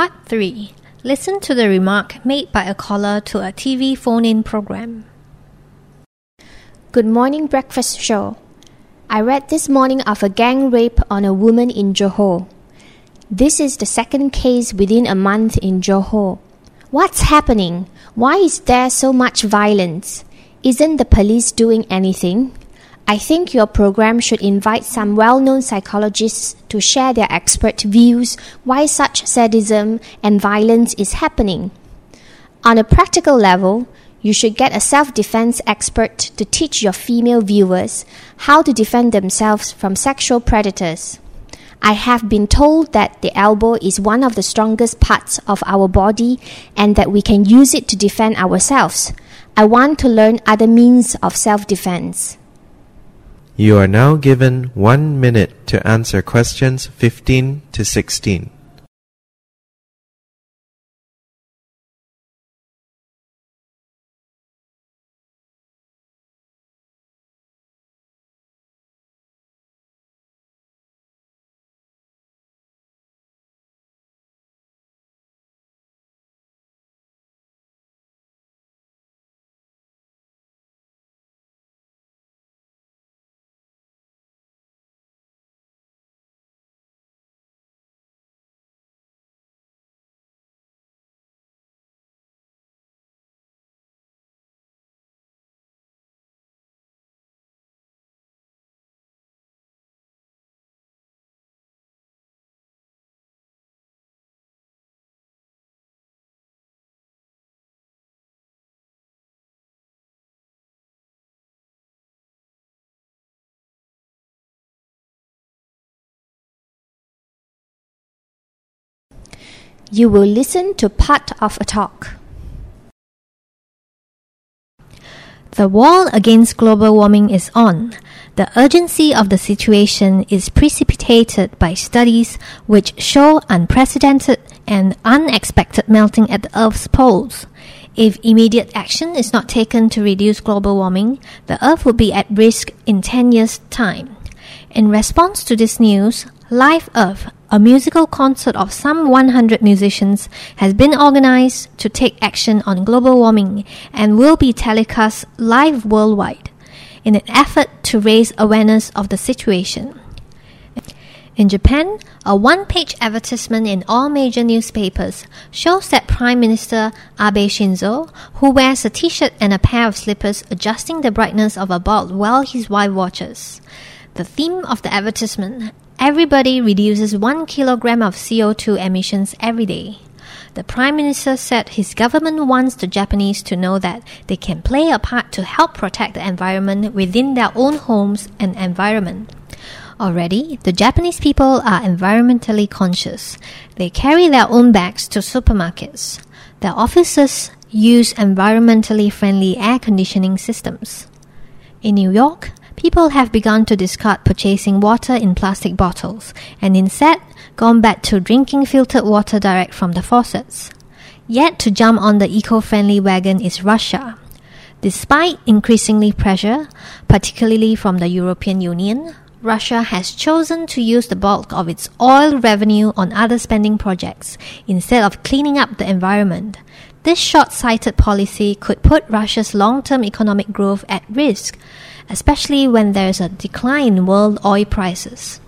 Part 3 Listen to the remark made by a caller to a TV phone in program. Good morning breakfast show. I read this morning of a gang rape on a woman in Johor. This is the second case within a month in Johor. What's happening? Why is there so much violence? Isn't the police doing anything? I think your program should invite some well known psychologists to share their expert views why such sadism and violence is happening. On a practical level, you should get a self defense expert to teach your female viewers how to defend themselves from sexual predators. I have been told that the elbow is one of the strongest parts of our body and that we can use it to defend ourselves. I want to learn other means of self defense. You are now given one minute to answer questions 15 to 16. You will listen to part of a talk. The war against global warming is on. The urgency of the situation is precipitated by studies which show unprecedented and unexpected melting at the Earth's poles. If immediate action is not taken to reduce global warming, the Earth will be at risk in 10 years' time. In response to this news, Live Earth, a musical concert of some 100 musicians, has been organized to take action on global warming and will be telecast live worldwide in an effort to raise awareness of the situation. In Japan, a one page advertisement in all major newspapers shows that Prime Minister Abe Shinzo, who wears a t shirt and a pair of slippers, adjusting the brightness of a bulb while his wife watches. The theme of the advertisement Everybody reduces one kilogram of CO2 emissions every day. The Prime Minister said his government wants the Japanese to know that they can play a part to help protect the environment within their own homes and environment. Already, the Japanese people are environmentally conscious. They carry their own bags to supermarkets. Their offices use environmentally friendly air conditioning systems. In New York, people have begun to discard purchasing water in plastic bottles and instead gone back to drinking filtered water direct from the faucets. Yet to jump on the eco friendly wagon is Russia. Despite increasingly pressure, particularly from the European Union, Russia has chosen to use the bulk of its oil revenue on other spending projects instead of cleaning up the environment. This short sighted policy could put Russia's long term economic growth at risk, especially when there's a decline in world oil prices.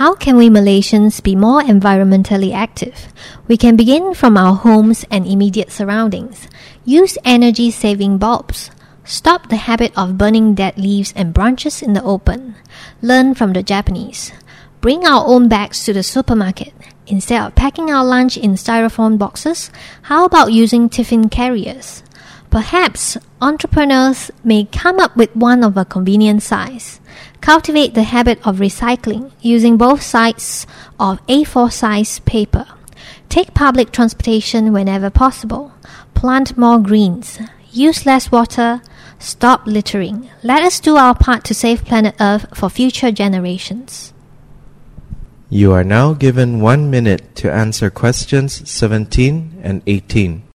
How can we Malaysians be more environmentally active? We can begin from our homes and immediate surroundings. Use energy saving bulbs. Stop the habit of burning dead leaves and branches in the open. Learn from the Japanese. Bring our own bags to the supermarket. Instead of packing our lunch in styrofoam boxes, how about using tiffin carriers? Perhaps entrepreneurs may come up with one of a convenient size. Cultivate the habit of recycling using both sides of A4 size paper. Take public transportation whenever possible. Plant more greens. Use less water. Stop littering. Let us do our part to save planet Earth for future generations. You are now given one minute to answer questions 17 and 18.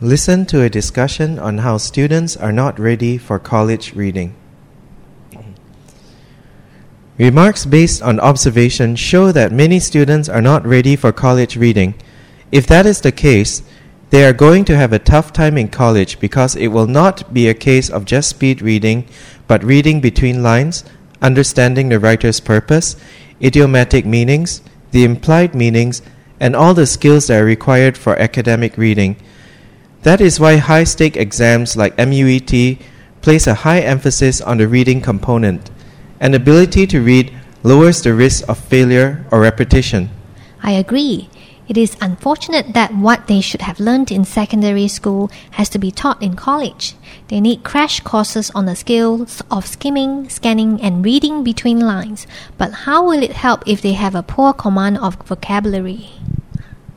Listen to a discussion on how students are not ready for college reading. Remarks based on observation show that many students are not ready for college reading. If that is the case, they are going to have a tough time in college because it will not be a case of just speed reading, but reading between lines, understanding the writer's purpose, idiomatic meanings, the implied meanings, and all the skills that are required for academic reading. That is why high stake exams like MUET place a high emphasis on the reading component. An ability to read lowers the risk of failure or repetition. I agree. It is unfortunate that what they should have learned in secondary school has to be taught in college. They need crash courses on the skills of skimming, scanning, and reading between lines. But how will it help if they have a poor command of vocabulary?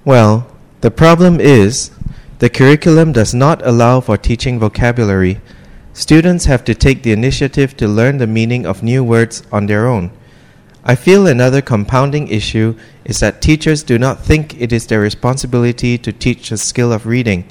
Well, the problem is the curriculum does not allow for teaching vocabulary. Students have to take the initiative to learn the meaning of new words on their own. I feel another compounding issue is that teachers do not think it is their responsibility to teach the skill of reading.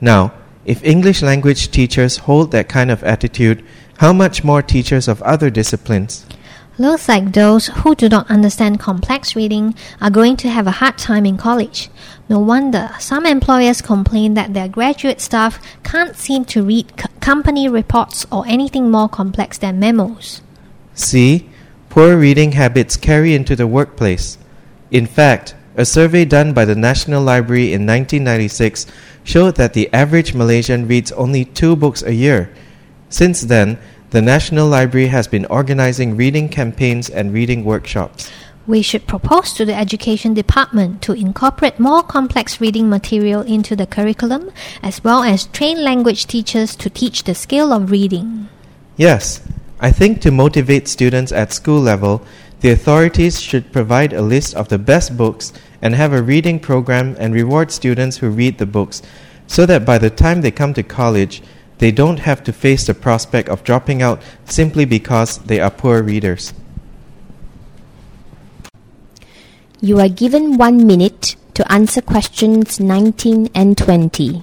Now, if English language teachers hold that kind of attitude, how much more teachers of other disciplines? Looks like those who do not understand complex reading are going to have a hard time in college. No wonder some employers complain that their graduate staff can't seem to read c- company reports or anything more complex than memos. See, poor reading habits carry into the workplace. In fact, a survey done by the National Library in 1996 showed that the average Malaysian reads only two books a year. Since then, the National Library has been organizing reading campaigns and reading workshops. We should propose to the Education Department to incorporate more complex reading material into the curriculum, as well as train language teachers to teach the skill of reading. Yes, I think to motivate students at school level, the authorities should provide a list of the best books and have a reading program and reward students who read the books so that by the time they come to college, they don't have to face the prospect of dropping out simply because they are poor readers. You are given one minute to answer questions 19 and 20.